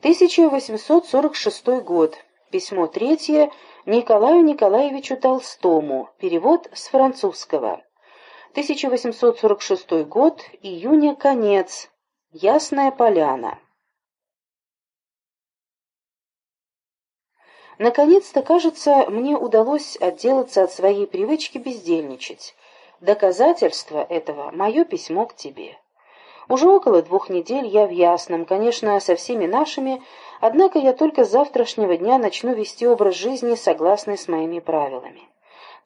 1846 год. Письмо третье Николаю Николаевичу Толстому. Перевод с французского. 1846 год. Июня. Конец. Ясная поляна. Наконец-то, кажется, мне удалось отделаться от своей привычки бездельничать. Доказательство этого — мое письмо к тебе. Уже около двух недель я в Ясном, конечно, со всеми нашими, однако я только с завтрашнего дня начну вести образ жизни, согласный с моими правилами.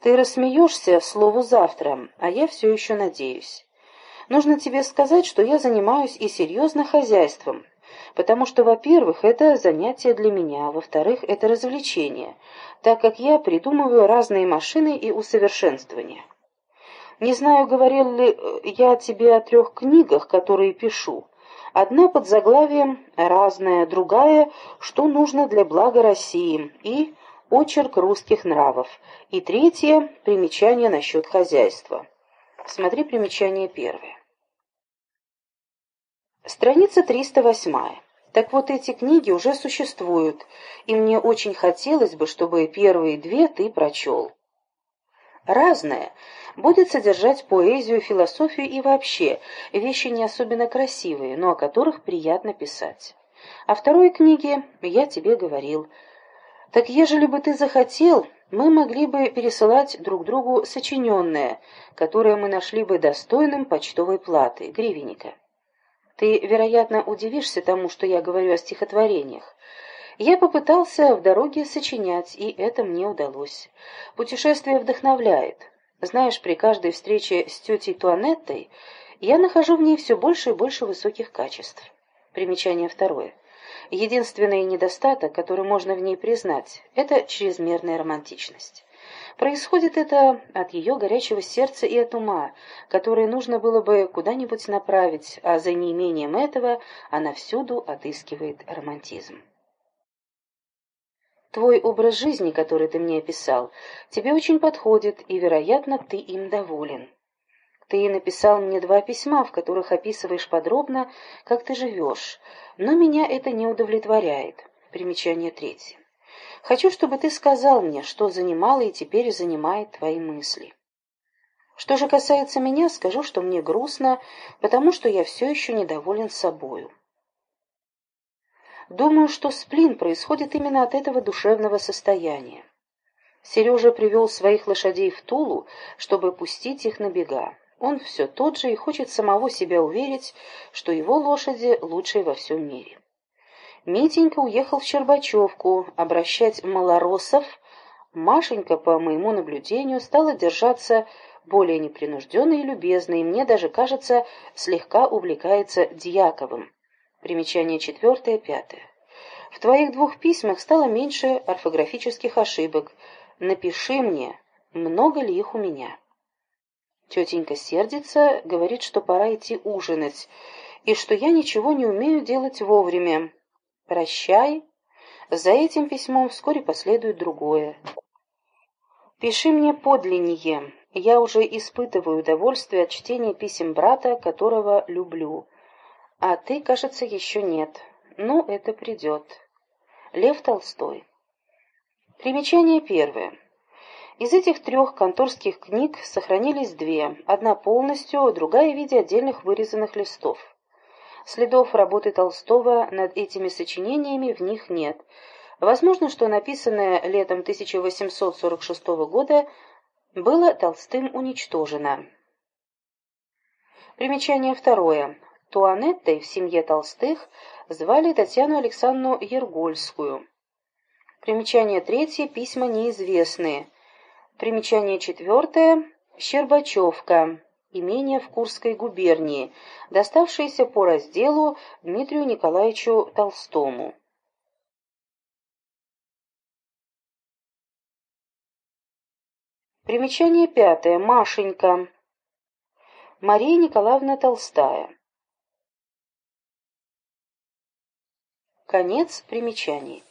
Ты рассмеешься слову «завтра», а я все еще надеюсь. Нужно тебе сказать, что я занимаюсь и серьезно хозяйством, потому что, во-первых, это занятие для меня, а во-вторых, это развлечение, так как я придумываю разные машины и усовершенствования. Не знаю, говорил ли э, я тебе о трех книгах, которые пишу. Одна под заглавием «Разная», другая «Что нужно для блага России» и «Очерк русских нравов», и третья «Примечание насчет хозяйства». Смотри примечание первое. Страница 308. Так вот, эти книги уже существуют, и мне очень хотелось бы, чтобы первые две ты прочел. Разное будет содержать поэзию, философию и вообще вещи не особенно красивые, но о которых приятно писать. О второй книге я тебе говорил. Так ежели бы ты захотел, мы могли бы пересылать друг другу сочиненное, которое мы нашли бы достойным почтовой платы, гривенника. Ты, вероятно, удивишься тому, что я говорю о стихотворениях. Я попытался в дороге сочинять, и это мне удалось. Путешествие вдохновляет. Знаешь, при каждой встрече с тетей Туанеттой я нахожу в ней все больше и больше высоких качеств. Примечание второе. Единственный недостаток, который можно в ней признать, это чрезмерная романтичность. Происходит это от ее горячего сердца и от ума, которые нужно было бы куда-нибудь направить, а за неимением этого она всюду отыскивает романтизм. Твой образ жизни, который ты мне описал, тебе очень подходит, и, вероятно, ты им доволен. Ты написал мне два письма, в которых описываешь подробно, как ты живешь, но меня это не удовлетворяет. Примечание третье. Хочу, чтобы ты сказал мне, что занимало и теперь занимает твои мысли. Что же касается меня, скажу, что мне грустно, потому что я все еще недоволен собою. Думаю, что сплин происходит именно от этого душевного состояния. Сережа привел своих лошадей в Тулу, чтобы пустить их на бега. Он все тот же и хочет самого себя уверить, что его лошади лучшие во всем мире. Митенька уехал в Щербачевку обращать малоросов. Машенька, по моему наблюдению, стала держаться более непринужденно и любезно, и мне даже кажется, слегка увлекается Дьяковым. Примечание четвертое, пятое. В твоих двух письмах стало меньше орфографических ошибок. Напиши мне, много ли их у меня. Тетенька сердится, говорит, что пора идти ужинать, и что я ничего не умею делать вовремя. Прощай. За этим письмом вскоре последует другое. Пиши мне подлиннее. Я уже испытываю удовольствие от чтения писем брата, которого люблю. А ты, кажется, еще нет. Ну, это придет. Лев Толстой. Примечание первое. Из этих трех конторских книг сохранились две, одна полностью, другая в виде отдельных вырезанных листов. Следов работы Толстого над этими сочинениями в них нет. Возможно, что написанное летом 1846 года было Толстым уничтожено. Примечание второе. Туанеттой в семье Толстых звали Татьяну Александровну Ергольскую. Примечание третье. Письма неизвестные. Примечание четвертое. Щербачевка. Имение в Курской губернии, доставшееся по разделу Дмитрию Николаевичу Толстому. Примечание пятое. Машенька. Мария Николаевна Толстая. Конец примечаний.